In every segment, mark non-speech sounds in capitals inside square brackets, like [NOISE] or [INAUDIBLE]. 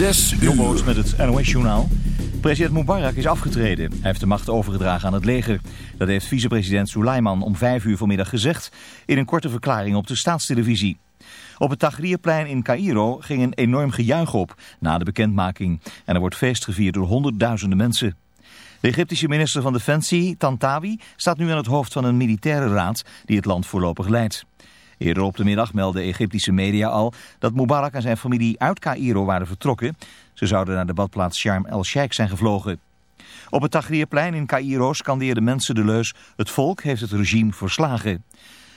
Zes uur. Met het NOS-journaal. President Mubarak is afgetreden. Hij heeft de macht overgedragen aan het leger. Dat heeft vicepresident Suleiman om vijf uur vanmiddag gezegd... in een korte verklaring op de staatstelevisie. Op het Tahrirplein in Cairo ging een enorm gejuich op na de bekendmaking. En er wordt feest gevierd door honderdduizenden mensen. De Egyptische minister van Defensie, Tantawi, staat nu aan het hoofd van een militaire raad die het land voorlopig leidt. Eerder op de middag meldden Egyptische media al dat Mubarak en zijn familie uit Cairo waren vertrokken. Ze zouden naar de badplaats Sharm el-Sheikh zijn gevlogen. Op het Tahrirplein in Cairo scandeerden mensen de leus het volk heeft het regime verslagen.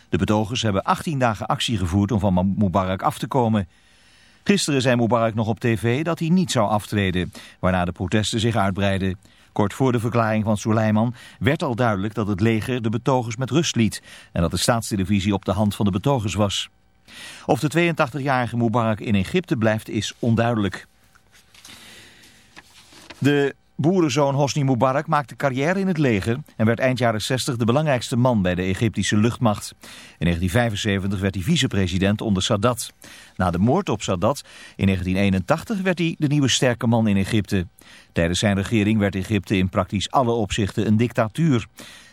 De betogers hebben 18 dagen actie gevoerd om van Mubarak af te komen. Gisteren zei Mubarak nog op tv dat hij niet zou aftreden, waarna de protesten zich uitbreiden. Kort voor de verklaring van Suleiman werd al duidelijk dat het leger de betogers met rust liet en dat de staatstelevisie op de hand van de betogers was. Of de 82-jarige Mubarak in Egypte blijft is onduidelijk. De boerenzoon Hosni Mubarak maakte carrière in het leger en werd eind jaren 60 de belangrijkste man bij de Egyptische luchtmacht. In 1975 werd hij vicepresident onder Sadat. Na de moord op Sadat in 1981 werd hij de nieuwe sterke man in Egypte. Tijdens zijn regering werd Egypte in praktisch alle opzichten een dictatuur.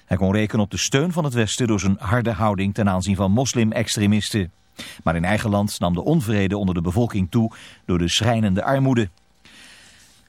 Hij kon rekenen op de steun van het Westen door zijn harde houding ten aanzien van moslim-extremisten. Maar in eigen land nam de onvrede onder de bevolking toe door de schrijnende armoede.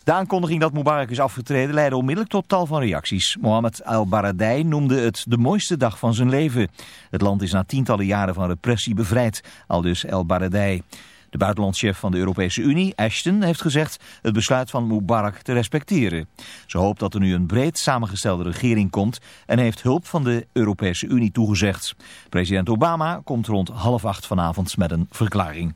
De aankondiging dat Mubarak is afgetreden leidde onmiddellijk tot tal van reacties. Mohammed al-Baradei noemde het de mooiste dag van zijn leven. Het land is na tientallen jaren van repressie bevrijd, aldus al-Baradei. De buitenlandschef van de Europese Unie, Ashton, heeft gezegd het besluit van Mubarak te respecteren. Ze hoopt dat er nu een breed samengestelde regering komt en heeft hulp van de Europese Unie toegezegd. President Obama komt rond half acht vanavond met een verklaring.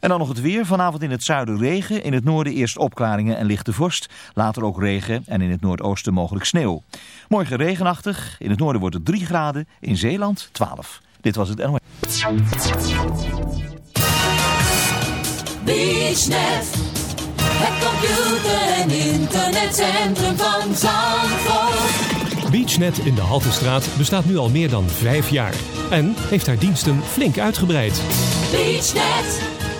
En dan nog het weer. Vanavond in het zuiden regen. In het noorden eerst opklaringen en lichte vorst. Later ook regen en in het noordoosten mogelijk sneeuw. Morgen regenachtig. In het noorden wordt het 3 graden. In Zeeland 12. Dit was het NOS. BeachNet. Het computer- en internetcentrum van Zandvoort. BeachNet in de Haltestraat bestaat nu al meer dan vijf jaar. En heeft haar diensten flink uitgebreid. BeachNet.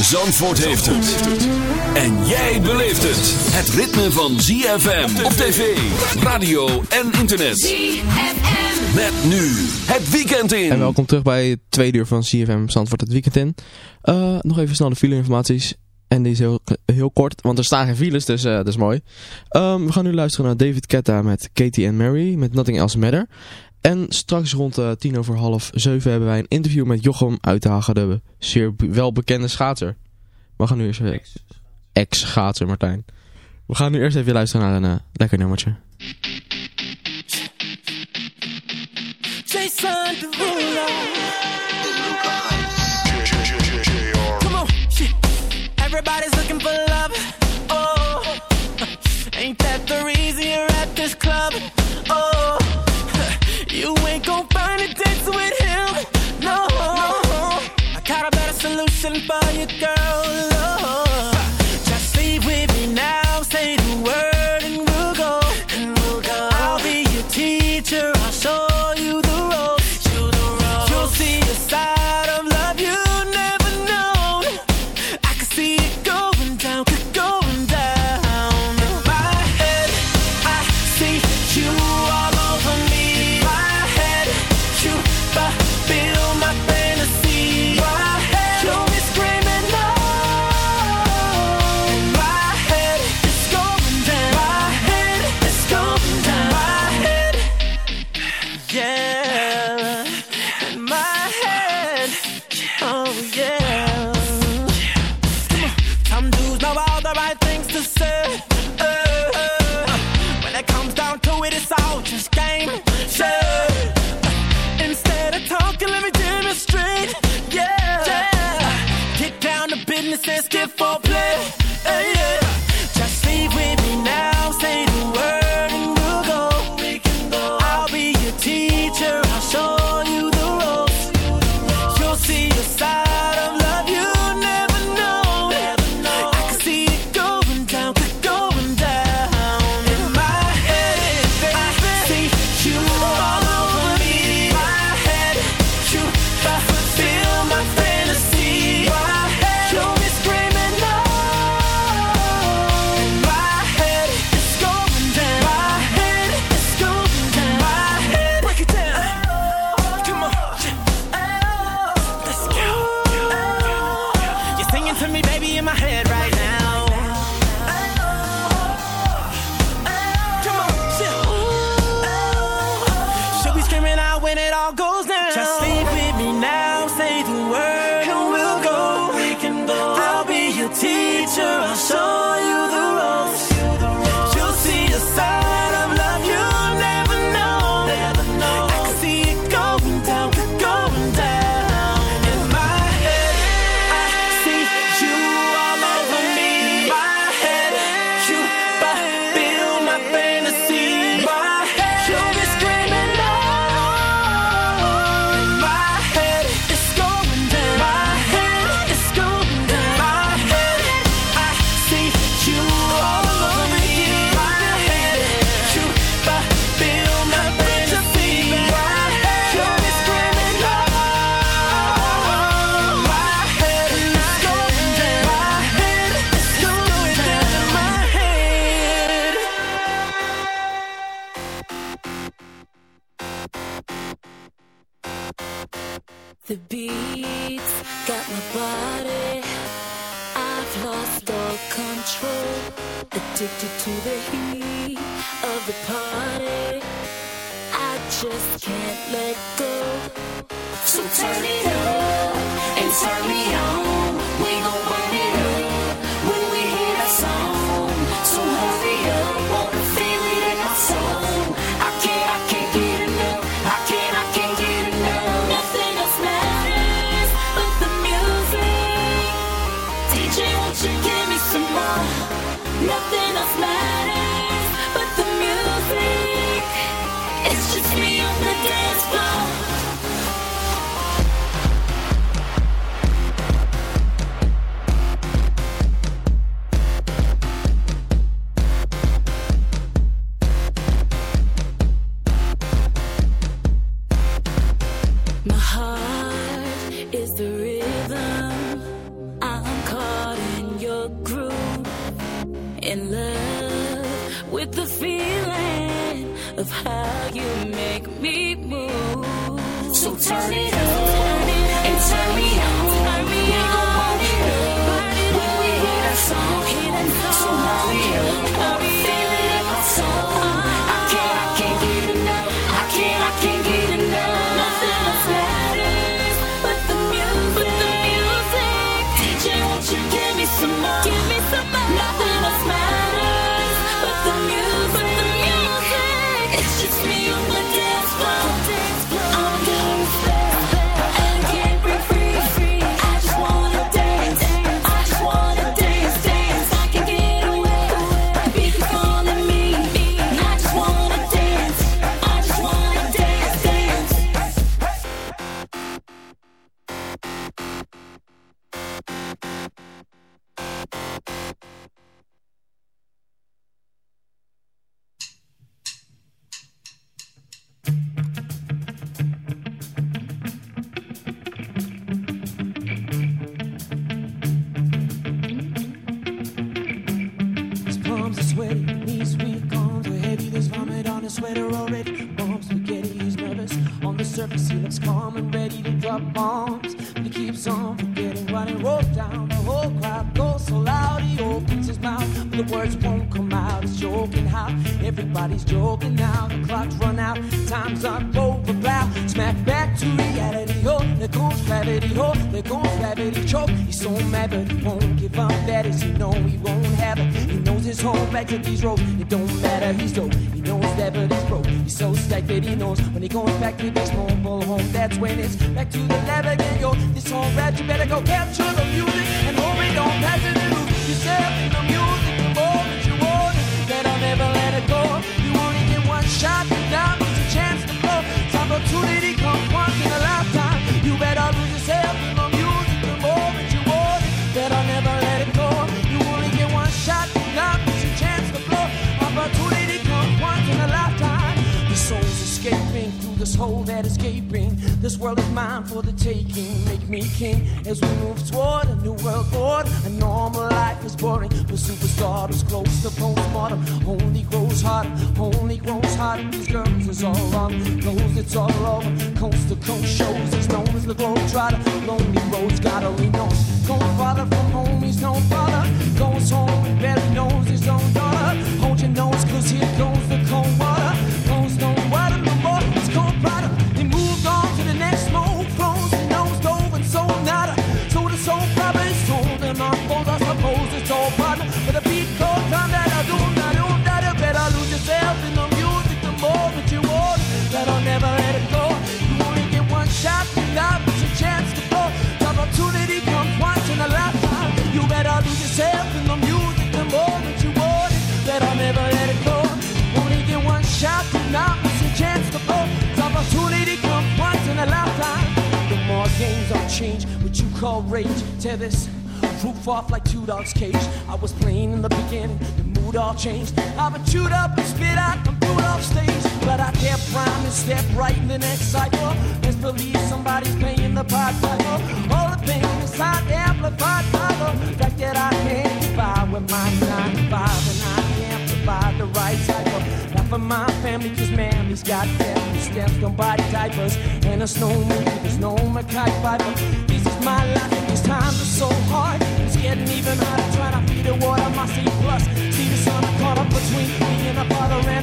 Zandvoort heeft het. En jij beleeft het. Het ritme van ZFM op tv, radio en internet. ZFM. Met nu het weekend in. En welkom terug bij het tweede uur van CFM Zandvoort het weekend in. Eh, nog even snel de file-informaties. En die is heel, heel kort, want er staan geen files, dus eh, dat is mooi. Ehm, we gaan nu luisteren naar David Ketta met Katie and Mary met Nothing Else Matter. En straks rond eh, tien over half zeven hebben wij een interview met Jochem Uithagen, de zeer be- welbekende schaatser. We gaan nu eerst even... Ex-schaatser, Martijn. We gaan nu eerst even luisteren naar een eh, lekker nummertje. Jason Derulo. Come on, shit. Everybody's looking for love. Oh, [LAUGHS] ain't that the reason you're at this club? You ain't gon' find a dance with him. No, I got a better solution for you, girl. This world is mine for the taking. Make me king as we move toward a new world order. A normal life is boring, but superstardom's close to postmortem. Only grows harder, only grows harder. These girls is all wrong, knows it's all over. Coast to coast shows it's known as the globe trotter. Lonely roads gotta be known. Don't from home, he's no father. Goes home and barely knows his own daughter. Hold your nose, cause here goes the cold water. don't change what you call rage. Tear this roof off like two dogs cage. I was playing in the beginning, the mood all changed. I've been chewed up and spit out and booed off stage. But I can't prime and step right in the next cycle. Best believe somebody's paying the pot cycle. All the things inside amplified follow. The fact that I can't get with my 9 to 5 and I amplify the right cycle for my family, cause mammy's got family stamps, don't buy diapers, and a snowman with a snowman kite fiber. This is my life, and these times are so hard. It's getting even harder trying to feed the water my sea plus. See the sun caught up between me and a father and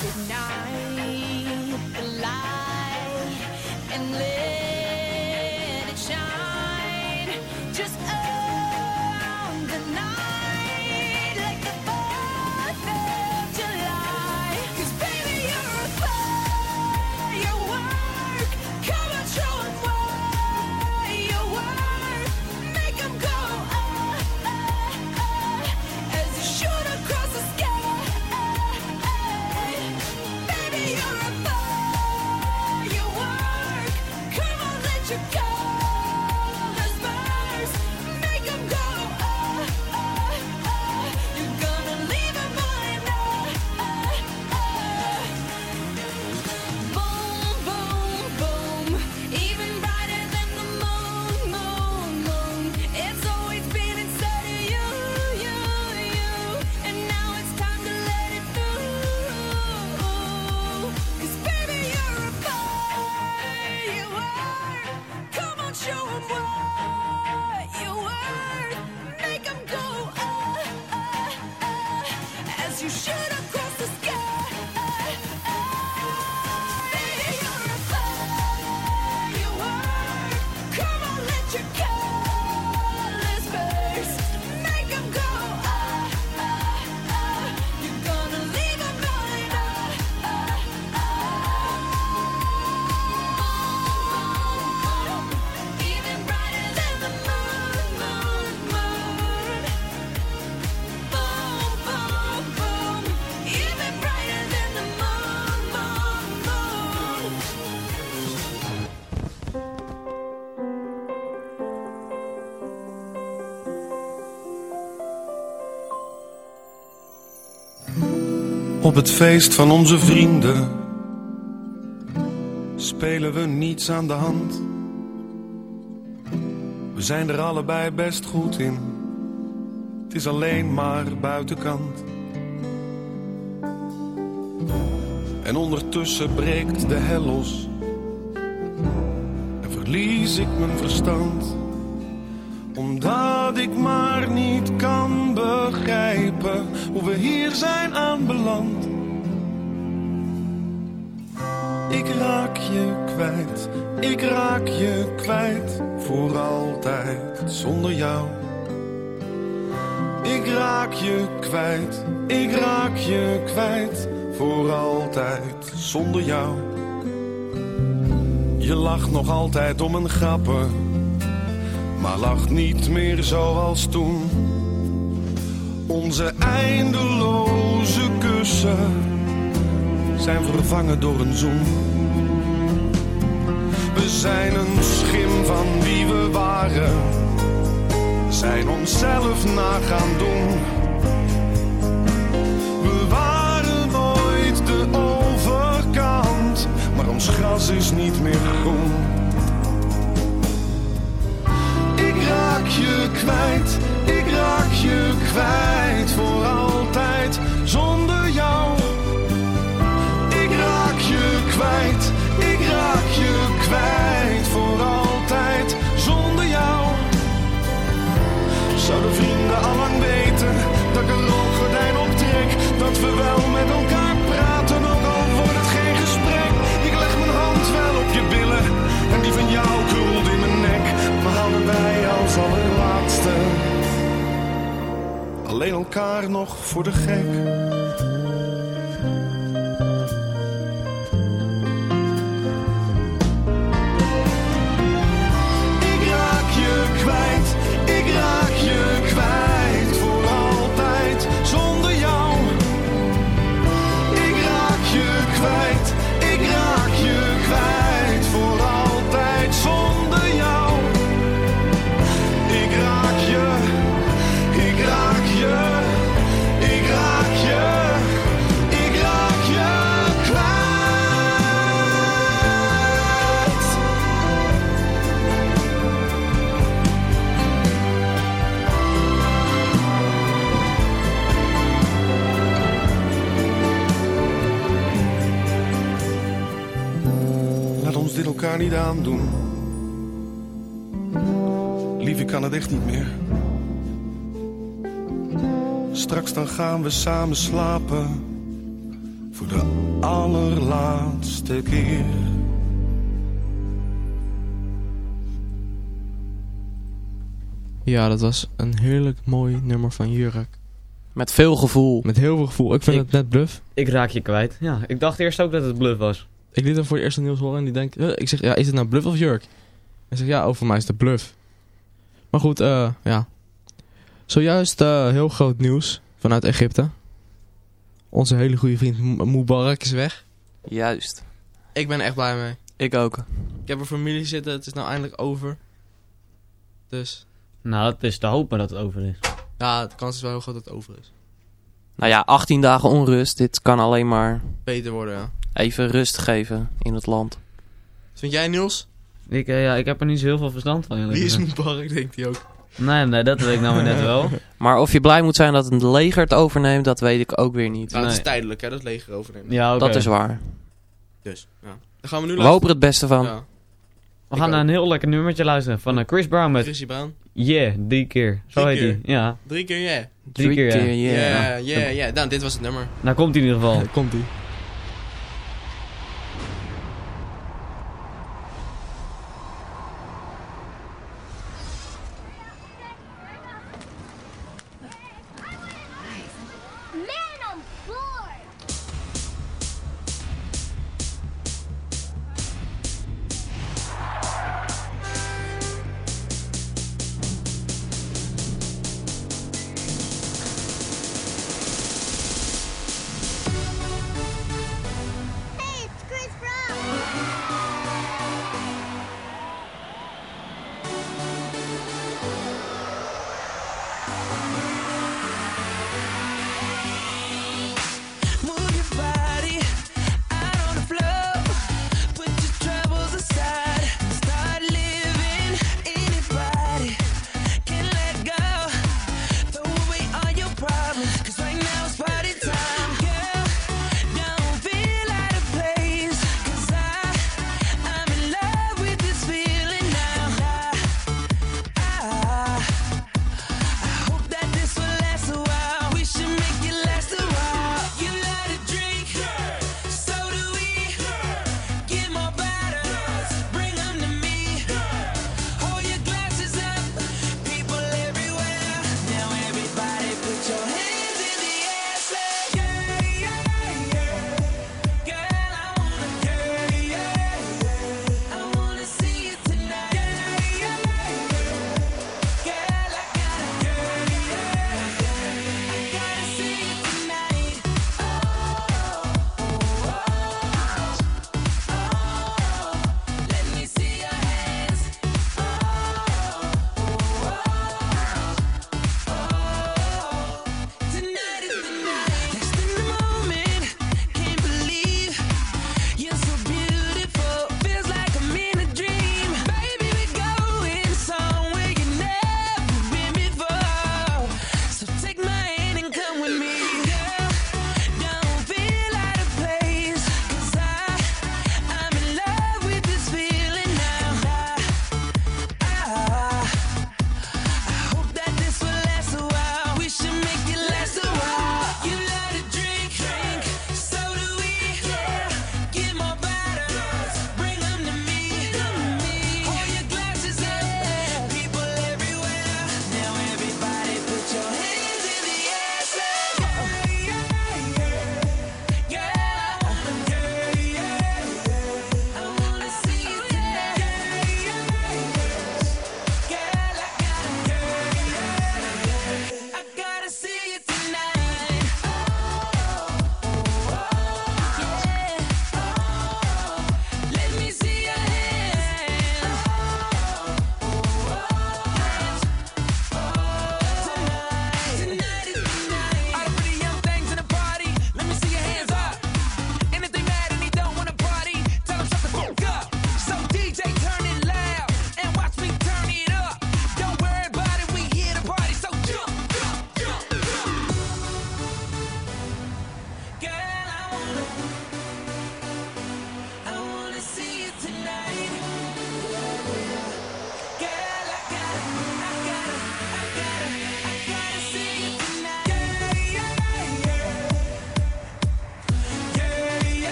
ignite the light and let Op het feest van onze vrienden spelen we niets aan de hand. We zijn er allebei best goed in. Het is alleen maar buitenkant. En ondertussen breekt de hel los. En verlies ik mijn verstand. Omdat ik maar niet kan hoe we hier zijn aanbeland. Ik raak je kwijt, ik raak je kwijt voor altijd zonder jou. Ik raak je kwijt, ik raak je kwijt voor altijd zonder jou. Je lacht nog altijd om een grappen, maar lacht niet meer zoals toen. Onze eindeloze kussen zijn vervangen door een zoen. We zijn een schim van wie we waren, zijn onszelf na gaan doen. We waren nooit de overkant, maar ons gras is niet meer groen. Ik raak je kwijt, raak je kwijt voor altijd zonder jou. Ik raak je kwijt, ik raak je kwijt voor altijd zonder jou. Zouden vrienden allang weten dat ik een rookgordijn optrek, dat we wel met elkaar praten, ook al wordt het geen gesprek. Ik leg mijn hand wel op je billen en die van jou krult in mijn nek. We houden wij als allerlaatste alleen elkaar nog voor de gek. Niet meer. straks dan gaan we samen slapen. Voor de allerlaatste keer. Ja, dat was een heerlijk mooi nummer van Jurk. Met veel gevoel. Met heel veel gevoel. Ik vind Ik- het net bluff. Ik raak je kwijt. Ja, ik dacht eerst ook dat het bluff was. Ik liet hem voor het eerst aan Niels horen en die denkt... Ik zeg, ja, is het nou bluff of Jurk? Hij zegt, ja, over mij is het bluff. Maar goed, eh, ja. Zojuist eh, heel groot nieuws vanuit Egypte. Onze hele goede vriend M- Mubarak is weg. Juist. Ik ben er echt blij mee. Ik ook. Ik heb een familie zitten, het is nou eindelijk over. Dus, Nou, het is te hopen dat het over is. ja, de kans is wel heel groot dat het over is. Nou ja, 18 dagen onrust. Dit kan alleen maar Beter worden, ja. even rust geven in het land. Vind jij, Niels? Ik, eh, ja, ik heb er niet zo heel veel verstand van. Wie is. Mubarak, denkt hij ook. Nee, nee, dat weet ik nou maar net wel. [LAUGHS] Maar of je blij moet zijn dat het leger het overneemt, dat weet ik ook weer niet. Nou, het is tijdelijk, hè, dat leger overnemen. Ja, oké. Dat is waar. Dus, ja. Dan gaan we nu We hopen er het beste van. Ja. We gaan naar een heel lekker nummertje luisteren van eh, Chris Brown met Chrissy Brown. Yeah, drie keer. Zo Drie heet hij. Ja, Drie keer yeah. drie, keer, ja. yeah. Ja, ja, ja. Nou, dit was het nummer. Nou komt hij in ieder geval. [LAUGHS] Komt ie.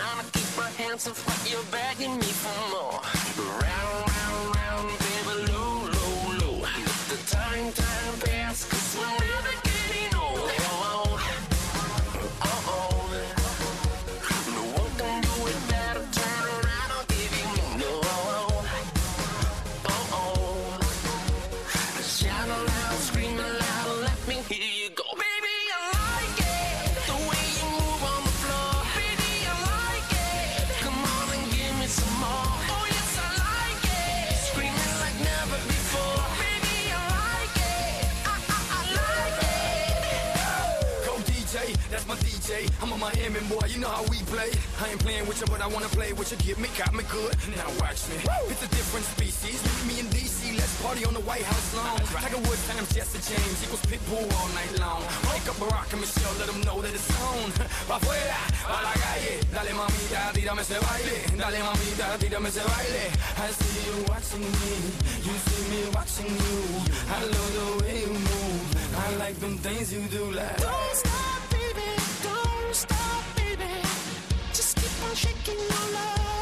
Trying to keep my hands off what you're begging me for more. Round, round, round, baby, low, low, low. The time, time pass, cause we're never know how we play. I ain't playing with you, but I wanna play with you. Get me, got me good. Now watch me. It's a different species. Meet me in DC, let's party on the White House lawn. Tiger Woods times Jesse James equals Pitbull all night long. Wake up Barack and Michelle, let them know that it's on. [LAUGHS] Pa' afuera, pa' la calle. Dale mamita, tírame ese baile. Dale mamita, tírame ese baile. I see you watching me, you see me watching you. I love the way you move. I like them things you do like. Don't stop, baby. Don't stop, shaking your love.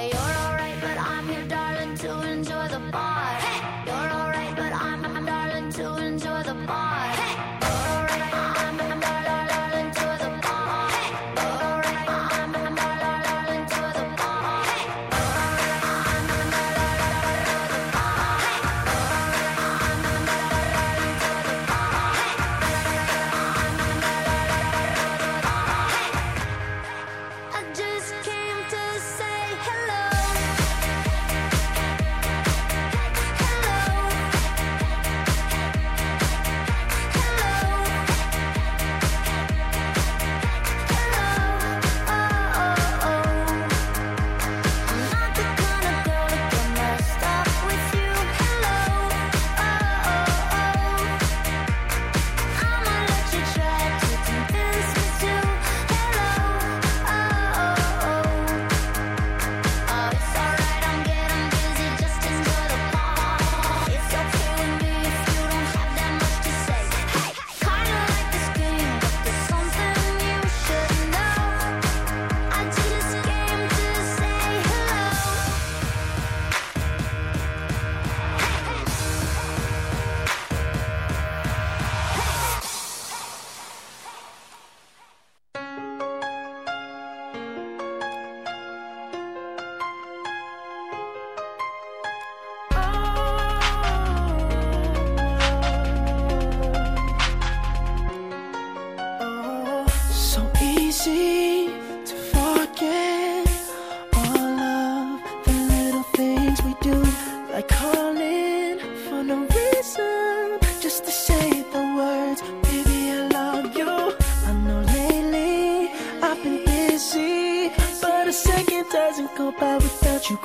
maior.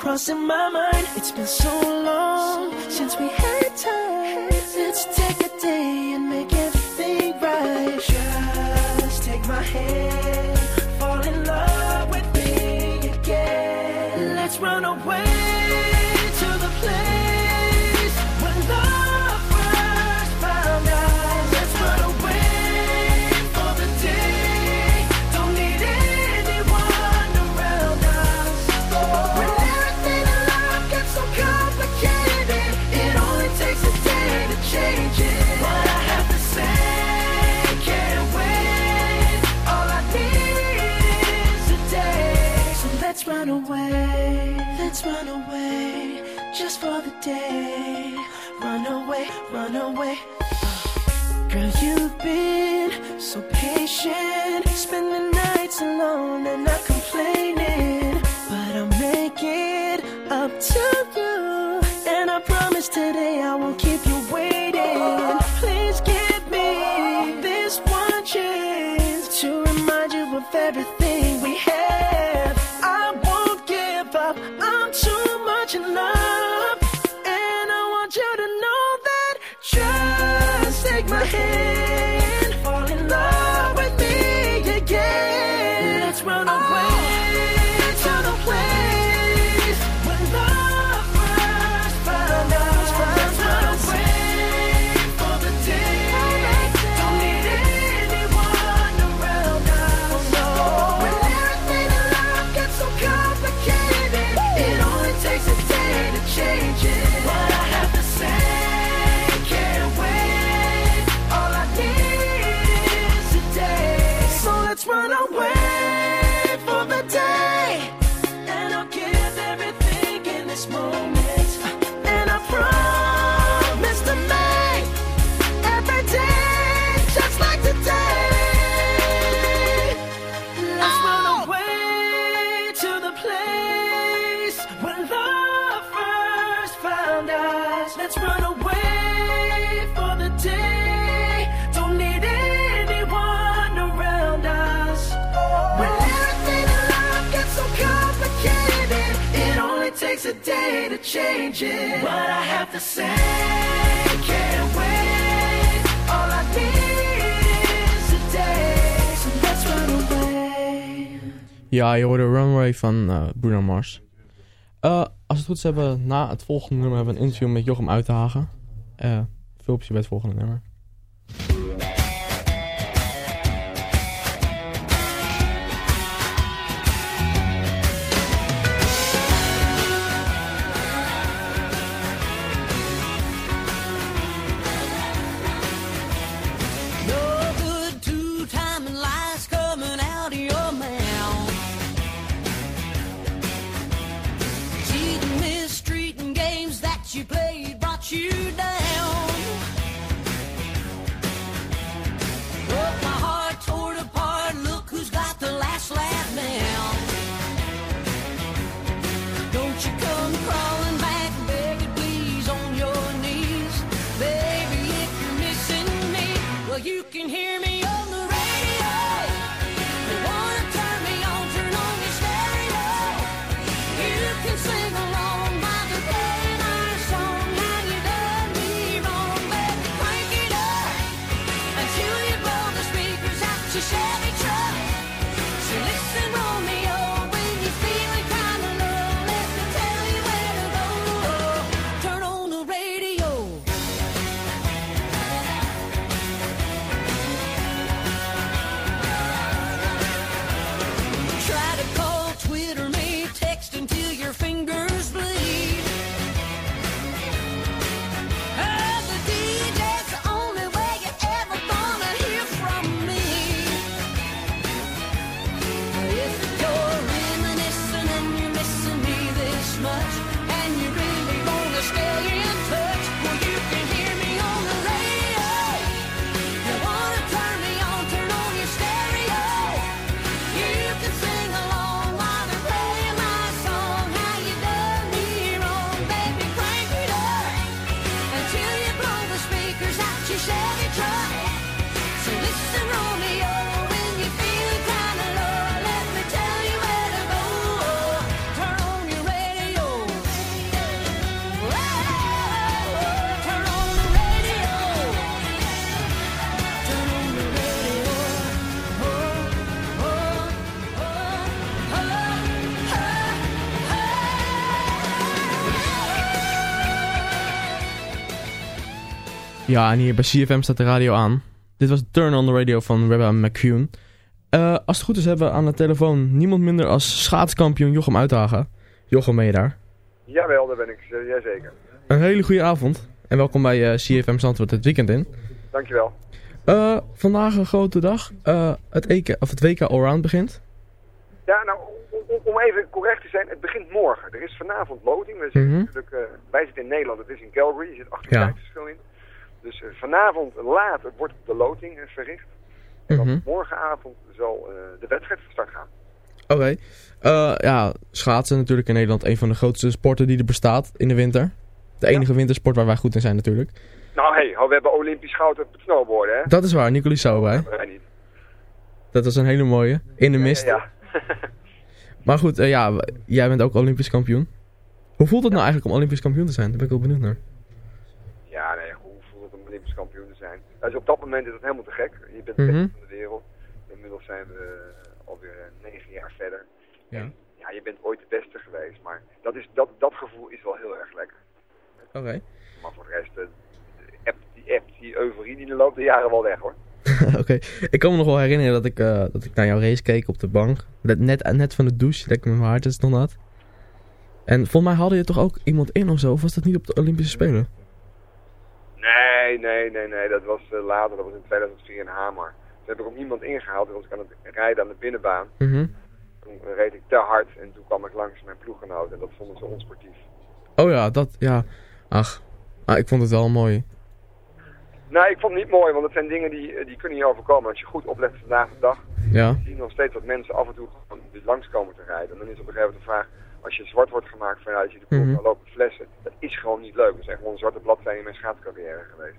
crossing my mind. It's been so long since we had time. Let's take a day and make everything right. Just take my hand, fall in love with me again. Let's run away to the place. run away, just for the day. Run away, run away. Uh, girl, you've been so patient. Spend the nights alone and not complaining. But I'll make it up to you. And I promise today I won't keep you waiting. Please give me this one chance to remind you of everything. What I have to say can't wait. All I need is Ja, je hoorde Runway van eh, Bruno Mars. Uh, als het goed is hebben, na het volgende nummer hebben we een interview met Jochem Uithagen. Uh, eh, filmpje bij het volgende nummer. you can hear me. Ja, en hier bij CFM staat de radio aan. Dit was Turn on the Radio van Rebecca McCune. Eh, als het goed is hebben we aan de telefoon niemand minder als schaatskampioen Jochem Uithagen. Jochem, ben je daar? Jawel, daar ben ik uh, jazeker. Een hele goede avond. En welkom bij uh, CFM Zandvoort het weekend in. Dankjewel. Uh, vandaag een grote dag. Het, EK, of het WK Allround begint. Ja, nou, om, even correct te zijn, het begint morgen. Er is vanavond loting. We zitten Mhm. natuurlijk, uh, wij zitten in Nederland, het is in Calgary, er zit 8 uur Ja. in. Dus uh, vanavond laat wordt de loting uh, verricht. En dan Mhm. morgenavond zal uh, de wedstrijd van start gaan. Oké. Okay. ja, schaatsen natuurlijk in Nederland een van de grootste sporten die er bestaat in de winter. De enige wintersport waar wij goed in zijn natuurlijk. Nou hé, hey, we hebben Olympisch goud op het snowboarden hè. Dat is waar, Nicolie niet. Dat was een hele mooie. In de mist. Ja, ja. [LAUGHS] maar goed, uh, ja, jij bent ook Olympisch kampioen. Hoe voelt het nou eigenlijk om Olympisch kampioen te zijn? Daar ben ik wel benieuwd naar. Ja, nee, hoe voelt het om Olympisch kampioen te zijn? Dus op dat moment is het helemaal te gek. Je bent Mhm. de beste van de wereld. Inmiddels zijn we uh, alweer negen jaar verder. Ja. En, ja, je bent ooit de beste geweest, maar dat, is, dat, dat gevoel is wel heel erg lekker. Oké. Okay. Maar voor de rest, uh, die, app, die app, die euforie, die loopt de jaren wel weg hoor. [LAUGHS] Oké, okay. ik kan me nog wel herinneren dat ik, uh, dat ik naar jouw race keek op de bank. Net, net van de douche, lekker met mijn hart is nog nat. En volgens mij hadden je toch ook iemand in of zo, of was dat niet op de Olympische Spelen? Nee, nee, nee, nee, dat was uh, later, dat was in 2004 in Hamar. Toen heb ik ook niemand ingehaald, toen was ik aan het rijden aan de binnenbaan. Mm -hmm. Toen reed ik te hard en toen kwam ik langs mijn ploeggenoot en dat vonden ze onsportief. Oh ja, dat, ja. Ach, ah, ik vond het wel mooi. Nou, ik vond het niet mooi, want het zijn dingen die, die kunnen je overkomen. Als je goed oplet vandaag de dag, ja. zie je nog steeds dat mensen af en toe gewoon langs komen te rijden. En dan is op een gegeven moment de vraag, als je zwart wordt gemaakt van ja, je de koel Mhm. lopen flessen, dat is gewoon niet leuk. Dat is echt gewoon een zwarte bladzijde in mijn schaatscarrière geweest.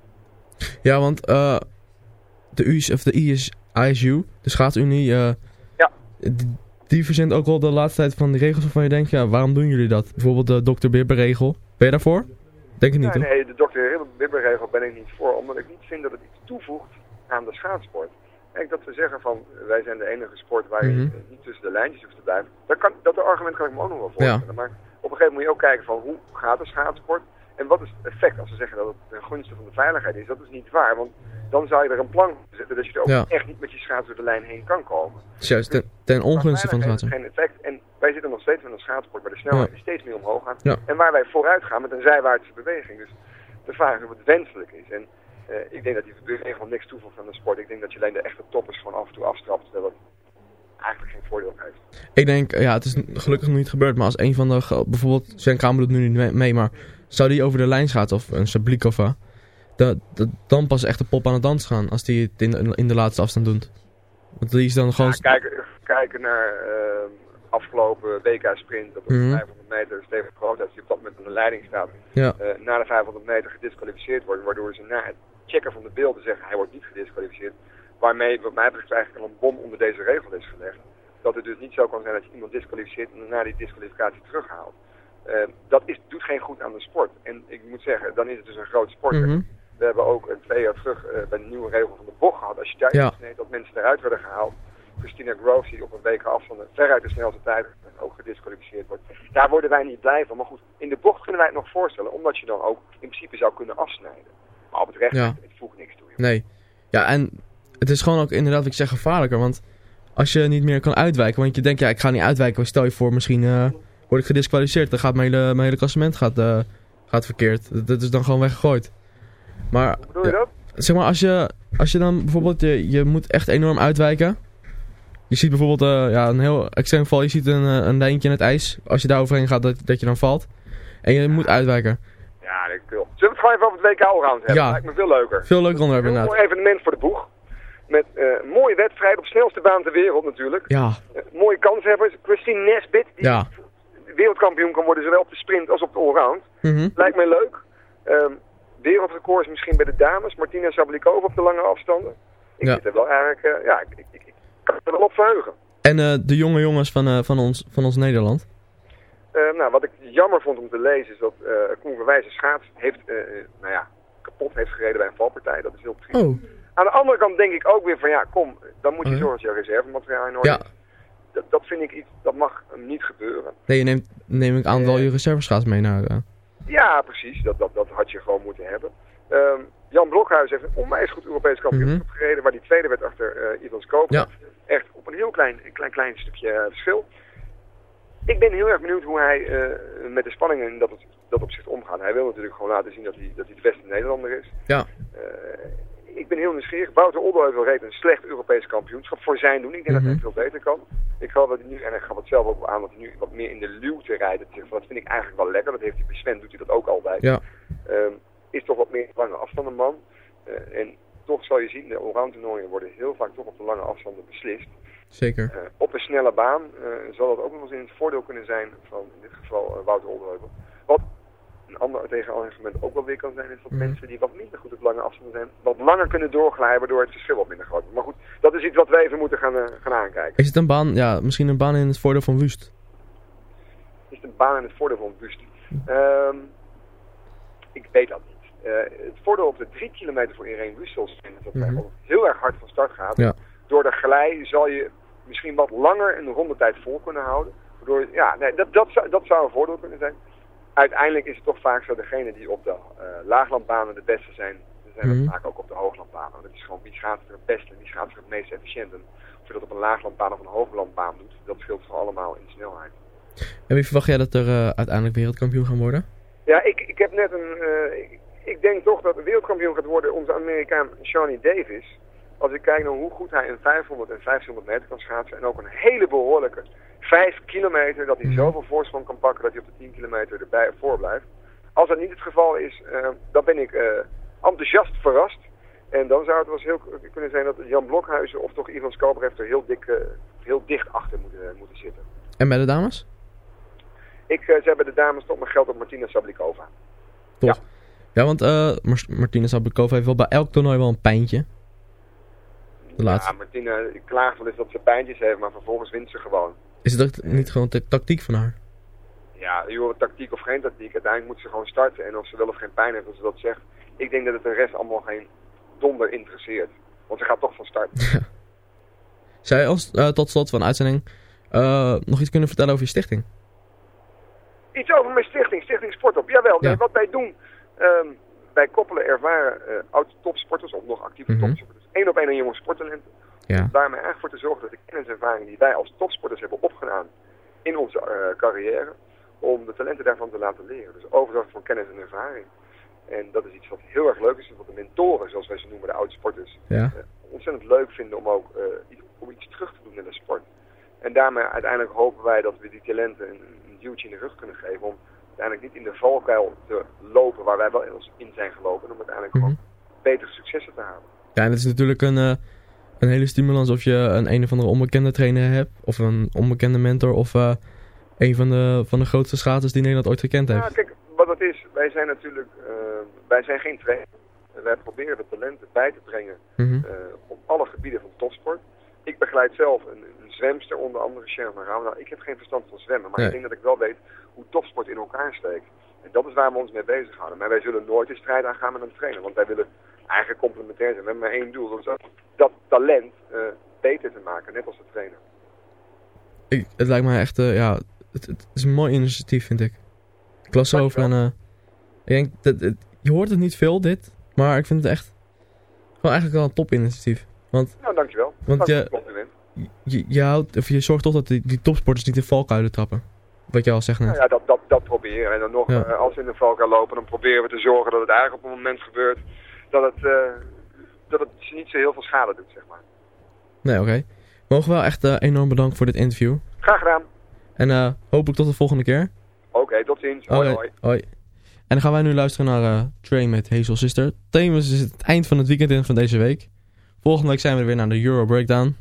Ja, want uh, de, US, of de IS, ISU, de schaatsunie, uh, ja. die, die verzint ook wel de laatste tijd van die regels waarvan je denkt, ja, waarom doen jullie dat? Bijvoorbeeld de Dr. Bibber-regel. Ben je daarvoor? Denk ik niet, nee, hoor. nee, de Dr. Bibber-regel ben ik niet voor, omdat ik niet vind dat het iets toevoegt aan de schaatsport. Kijk, dat we zeggen van, wij zijn de enige sport waar je Mhm. mm -hmm. niet tussen de lijntjes hoeft te blijven. Dat, kan, dat argument kan ik me ook nog wel voorstellen. Ja. Maar op een gegeven moment moet je ook kijken van, hoe gaat de schaatsport? En wat is het effect als ze zeggen dat het ten gunste van de veiligheid is? Dat is niet waar, want dan zou je er een plan zetten dat je er ook Ja. echt niet met je schaats door de lijn heen kan komen. Juist, ten, ten ongunste van de Veiligheid schaatsen. geen effect. En wij zitten nog steeds met een schaatsport waar de snelheid Ja. steeds meer omhoog gaat. En waar wij vooruit gaan met een zijwaartse beweging. Dus de vraag is of het wenselijk is. En uh, ik denk dat die beweging niks toevoegt aan de sport. Ik denk dat je alleen de echte toppers gewoon af en toe afstrapt. Terwijl het eigenlijk geen voordeel heeft. Ik denk, ja, het is gelukkig nog niet gebeurd, maar als een van de, bijvoorbeeld, zijn kamer doet nu niet mee, maar zou die over de lijn gaat of een Sablikova, dat, dat, dan pas echt de pop aan het dans gaan als die het in, in de laatste afstand doet. Want die is dan gewoon... Ja, kijken, kijken naar uh, afgelopen WK sprint, dat op Mhm. 500 meter Steven Groothuis die op dat moment aan de leiding staat, Ja. uh, na de 500 meter gedisqualificeerd wordt, waardoor ze na het checken van de beelden zeggen hij wordt niet gedisqualificeerd. Waarmee wat mij betreft eigenlijk al een bom onder deze regel is gelegd. Dat het dus niet zo kan zijn dat je iemand disqualificeert en daarna die disqualificatie terughaalt. Uh, dat is, doet geen goed aan de sport. En ik moet zeggen, dan is het dus een groot sport. Mhm. We hebben ook een twee jaar terug uh, bij de nieuwe regel van de bocht gehad. Als je daar Ja. sneed dat mensen eruit werden gehaald. Christina Groves die op een week afstand veruit de snelste tijd ook gedisqualificeerd wordt. Daar worden wij niet blij van. Maar goed, in de bocht kunnen wij het nog voorstellen. Omdat je dan ook in principe zou kunnen afsnijden. Maar op het recht, Ja. het voegt niks toe. joh. Nee. Ja, en het is gewoon ook inderdaad, wat ik zeg, gevaarlijker. Want als je niet meer kan uitwijken, want je denkt, ja, ik ga niet uitwijken. Stel je voor, misschien uh, word ik gedisqualificeerd. Dan gaat mijn hele, mijn hele klassement gaat, uh, gaat verkeerd. Dat, dat, is dan gewoon weggegooid. Maar, Hoe bedoel je dat? Zeg maar, als je, als je dan bijvoorbeeld, je, je moet echt enorm uitwijken. Je ziet bijvoorbeeld uh, ja, een heel extreem val. Je ziet een, een lijntje in het ijs. Als je daar overheen gaat, dat, dat je dan valt. En je moet uitwijken. Ja, dat het gewoon even over het WK Allround hebben? Ja. Lijkt me veel leuker. Veel leuker onderwerp Een inderdaad. mooi evenement voor de boeg. Met uh, een mooie wedstrijd op snelste baan ter wereld natuurlijk. Ja. Uh, mooie kanshebbers. Christine Nesbit, die Ja. wereldkampioen kan worden, zowel op de sprint als op de allround. Mhm. Lijkt mij leuk. Um, wereldrecords misschien bij de dames. Martina Sablikova op de lange afstanden. Ik Ja. zit er wel eigenlijk, uh, ja, ik, ik, ik, kan er wel op verheugen. En de jonge jongens van, van, ons, van ons Nederland. Uh, nou, wat ik jammer vond om te lezen is dat uh, Koen schaats heeft, uh, nou ja, kapot heeft gereden bij een valpartij. Dat is heel triest. Oh. Aan de andere kant denk ik ook weer van ja, kom, dan moet je zorgen dat je reservemateriaal in orde Ja. Dat, dat vind ik iets, dat mag niet gebeuren. Nee, je neemt, neem ik aan wel je reserveschaats mee naar... Uh... Ja, precies. Dat, dat, dat had je gewoon moeten hebben. Um, Jan Blokhuis heeft een onwijs goed Europees kampioenschap Mhm. gereden, waar die tweede werd achter eh Ivan Skopov. Ja. Echt op een heel klein, klein, klein stukje eh, verschil. Ik ben heel erg benieuwd hoe hij eh, met de spanningen in dat, dat opzicht omgaat. Hij wil natuurlijk gewoon laten zien dat hij, dat hij de beste Nederlander is. Ja. Eh, ik ben heel nieuwsgierig. Wouter Oldeheuvel reed een slecht Europees kampioenschap voor zijn doen. Ik denk dat hij Mhm. veel beter kan. Ik geloof dat hij nu, en hij gaf het zelf ook aan, dat hij nu wat meer in de luwte rijdt. Dat, zegt van, dat vind ik eigenlijk wel lekker. Dat heeft hij bij Sven, doet hij dat ook altijd. Ja. Ehm, is toch wat meer lange afstanden man. Eh, en toch zal je zien, de allround toernooien worden heel vaak toch op de lange afstanden beslist. Zeker. Eh, op een snelle baan eh, zal dat ook nog eens in het voordeel kunnen zijn van in dit geval eh, Wouter Oldeheuvel. Wat een ander tegenargument ook wel weer kan zijn, is dat Mhm. mensen die wat minder goed op lange afstanden zijn, wat langer kunnen doorglijden, waardoor het verschil wat minder groot wordt. Maar goed, dat is iets wat we even moeten gaan, gaan aankijken. Is het een baan, ja, misschien een baan in het voordeel van Wust? Is het een baan in het voordeel van Wust? Ehm, ik weet dat niet. Het voordeel op de drie kilometer voor Irene Wustels is dat hij Mhm. heel erg hard van start gaat. Ja. Door de glij zal je misschien wat langer een rondetijd vol kunnen houden. Waardoor, ja, nee, dat, dat, zou, dat zou een voordeel kunnen zijn. Uiteindelijk is het toch vaak zo, degene die op de eh, laaglandbanen de beste zijn, zijn Mhm. vaak ook op de hooglandbanen. Dat is gewoon wie gaat er het beste en wie gaat er het meest efficiënt. En of je dat op een laaglandbaan of een hooglandbaan doet, dat scheelt gewoon allemaal in snelheid. En wie verwacht jij dat er eh, uiteindelijk wereldkampioen gaan worden? Ja, ik, ik heb net een. eh, ik, ik denk toch dat de wereldkampioen gaat worden onze Amerikaan Shawnee Davis. Als ik kijk naar hoe goed hij in 500 en 1500 meter kan schaatsen. En ook een hele behoorlijke 5 kilometer. Dat hij zoveel voorsprong kan pakken dat hij op de 10 kilometer erbij voor blijft. Als dat niet het geval is, eh, dan ben ik eh, enthousiast verrast. En dan zou het wel eens heel kunnen zijn dat Jan Blokhuizen of toch Ivan Skobrev er heel, dik, eh, heel dicht achter moeten, moeten zitten. En bij de dames? Ik, ze hebben de dames toch mijn geld op Martina Sablikova. Toch? Ja, want eh Mar Martina Sablikova heeft wel bij elk toernooi wel een pijntje. De laatste. Ja, Martina klaagt wel eens dat ze pijntjes heeft, maar vervolgens wint ze gewoon. Is het ook niet gewoon de tactiek van haar? Ja, joh, tactiek of geen tactiek, uiteindelijk moet ze gewoon starten. En of ze wel of geen pijn heeft, als ze dat zegt. Ik denk dat het de rest allemaal geen donder interesseert. Want ze gaat toch van start. Zou je ons eh, tot slot van de uitzending eh, nog iets kunnen vertellen over je stichting? Iets over mijn stichting, Stichting Sportop. Jawel, Ja. nee, wat wij doen, ehm, wij koppelen ervaren eh oud-topsporters of nog actieve Mhm. topsporters. Één op één aan jonge sporttalenten. Ja. Daarmee eigenlijk voor te zorgen dat de kennis en ervaring die wij als topsporters hebben opgedaan in onze eh, carrière, om de talenten daarvan te laten leren. Dus overdracht van kennis en ervaring. En dat is iets wat heel erg leuk is, wat de mentoren, zoals wij ze noemen, de oud-sporters, Ja. eh, ontzettend leuk vinden om ook eh, iets- om iets terug te doen in de sport. En daarmee uiteindelijk hopen wij dat we die talenten een, een duwtje in de rug kunnen geven om uiteindelijk niet in de valkuil te lopen waar wij wel in zijn gelopen, en om uiteindelijk Mhm. gewoon betere successen te halen. Ja, het is natuurlijk een, eh, een hele stimulans of je een een of andere onbekende trainer hebt. Of een onbekende mentor. Of eh, een van de, van de grootste schaters die Nederland ooit gekend heeft. Ja, kijk, wat het is, wij zijn natuurlijk, eh, wij zijn geen trainer. Wij proberen de talenten bij te brengen Mhm. op alle gebieden van topsport. Ik begeleid zelf een, een zwemster, onder andere Sharon Rauw. Ik heb geen verstand van zwemmen, maar Nee. ik denk dat ik wel weet hoe topsport in elkaar steekt. En dat is waar we ons mee bezighouden. Maar wij zullen nooit een strijd aangaan met een trainer, want wij willen eigenlijk complementair zijn. We hebben maar één doel, dat is dat, talent eh, beter te maken, net als de trainer. Ik, het lijkt mij echt, eh, ja, het, het is een mooi initiatief vind ik. Ik las erover en eh, ik denk, dat, het- je hoort het niet veel dit, maar ik vind het echt gewoon eigenlijk wel een top initiatief. Want Nou, dankjewel. Want dat je- je, je, houdt, of je zorgt toch dat die, die topsporters niet in valkuilen trappen. Wat je al zegt net. Nou ja, dat, dat, dat proberen. En dan nog, Ja. als we in de valkuil lopen, dan proberen we te zorgen dat het eigenlijk op een moment gebeurt dat het, eh, dat het niet zo heel veel schade doet, zeg maar. Nee, oké. Mogen wel echt eh, enorm bedankt voor dit interview. Graag gedaan. En eh, hopelijk tot de volgende keer. Oké, tot ziens. Hoi, hoi. hoi. En dan gaan wij nu luisteren naar Train met Hazel Sister. Tevens is het eind van het weekend in van deze week. Volgende week zijn we er weer naar de Euro Breakdown.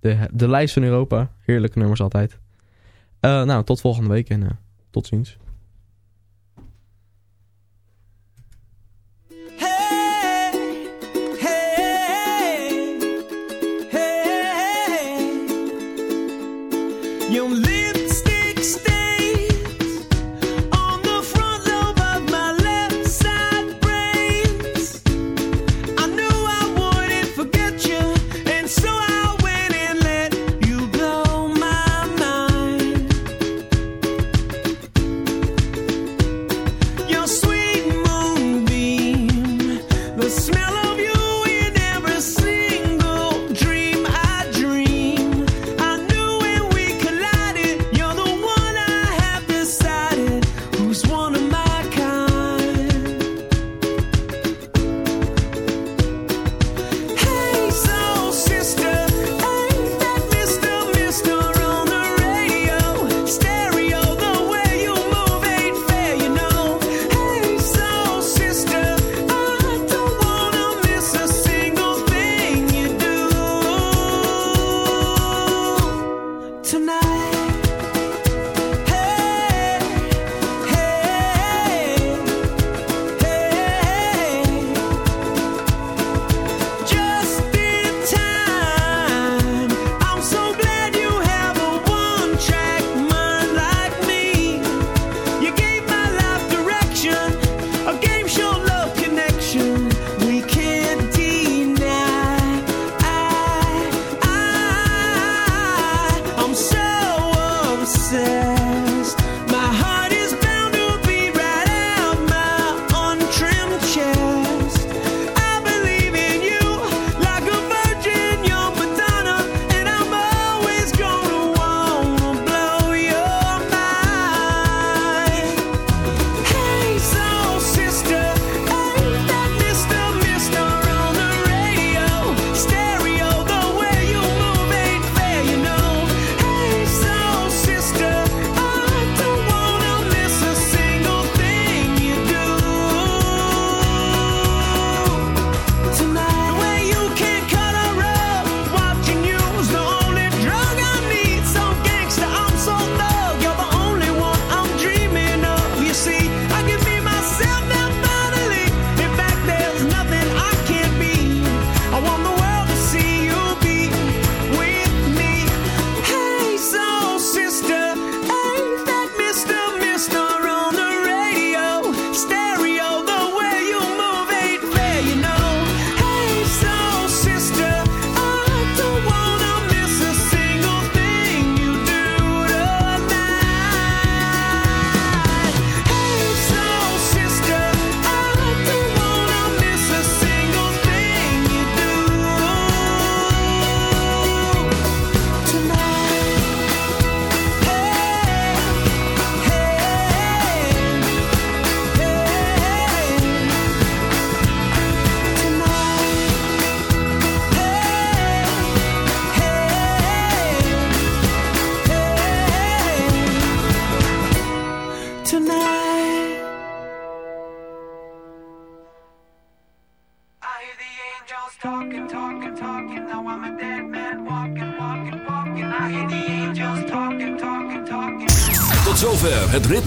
De, de lijst van Europa. Heerlijke nummers altijd. Nou, tot volgende week en tot ziens.